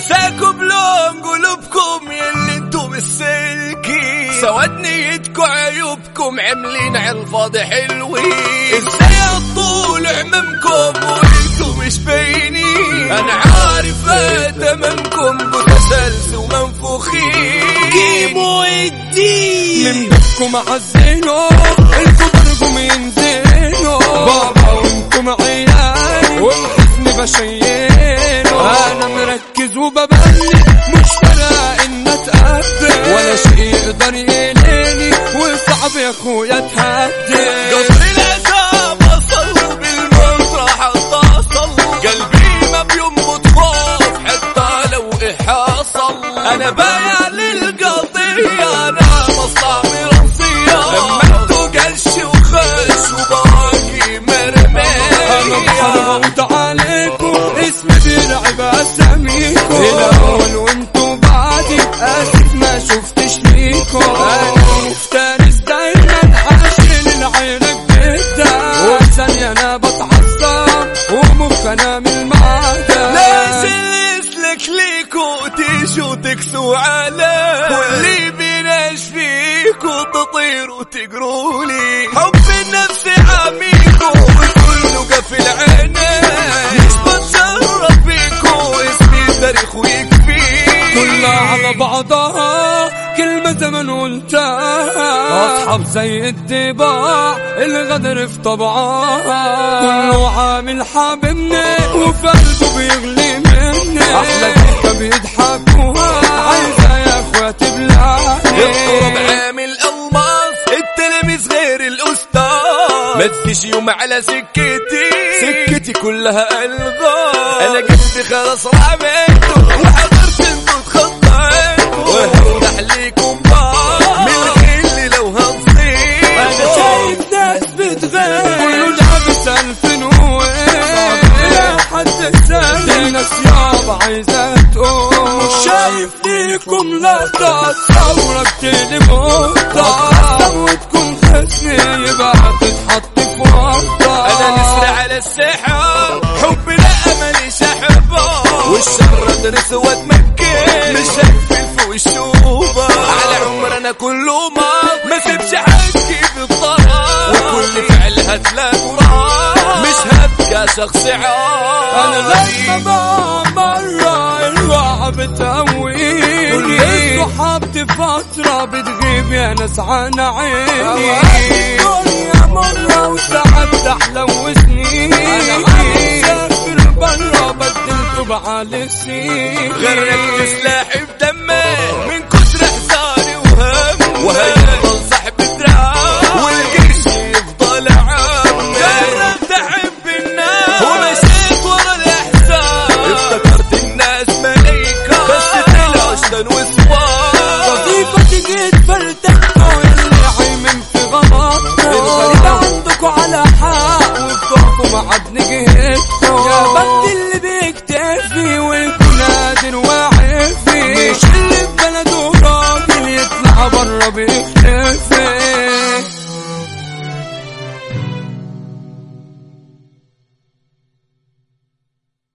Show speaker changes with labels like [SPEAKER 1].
[SPEAKER 1] نساكم بلون قلوبكم يلي أنتم السلكي سواد نيتكم عيوبكم عاملين على الفاضي حلوين. إزاي الطول عممكم وأنتم مش باينين؟ أنا عارف تمامكم متسلسل ومنفوخين.
[SPEAKER 2] جيبوا الدين.
[SPEAKER 3] من بيتكم عزينو اخويا تهدي
[SPEAKER 1] قصر العذاب وصل بالمسرح اتصل قلبي ما بيموت خوف حتى لو حصل أنا بايع للقضية أنا مصنع مرصية اما انتو قلش وخش وباقي
[SPEAKER 3] أنا
[SPEAKER 1] مرمي
[SPEAKER 3] بحرمت عليكم. اسمي بيلعب أساميكم. الأول وانتوا بعدي آسف ما شفتش ليكم. أنا مفترس بتعصب ومخ أنا من المعدة
[SPEAKER 1] نازل اسلك ليكو تيجوا تكسوا عليه واللي بيناش فيكو تطيروا تقروا لي حب النفس
[SPEAKER 3] كلمة زمن قلتها. أصحاب زي الطباع الغدر في طبعها. كله عامل حاببني وفي قلبه بيغلي مني. أحلى ضحكة بيضحكوها. عايزة يا أخواتي
[SPEAKER 1] القرب
[SPEAKER 3] بلادي
[SPEAKER 1] عامل الماس التلاميذ غير الأستاذ. ما تجيش يوم على سكتي. سكتي كلها ألغاز. أنا قلبي خلاص رميته عليكم بار من الغل لو هتصير
[SPEAKER 3] أنا شايف ناس بتغير. كله لابس الف نوير. لا حد سال الناس يابا عايزة تقول شايف ليكم لقطة تصورك تليفوطة وتكون خصمي يبقى هتتحط في ورطة
[SPEAKER 1] أنا نسر على السحاب حبي لا املي شحبه والشر ادرس وأتمكن. مش هقفل في وشوبه كله ما ما سيبش حقي بالطرف وكل فعل هتلاقوا مش هبقى شخص
[SPEAKER 3] أنا
[SPEAKER 1] عادي
[SPEAKER 3] لما مرة الوعى بتقويني كل صحابتي فترة بتغيب يا ناس عن عيني. الدنيا مرة وساعات تحلوسني أنا عايز اسافر برا بدلت بعالي سنين
[SPEAKER 1] غرك say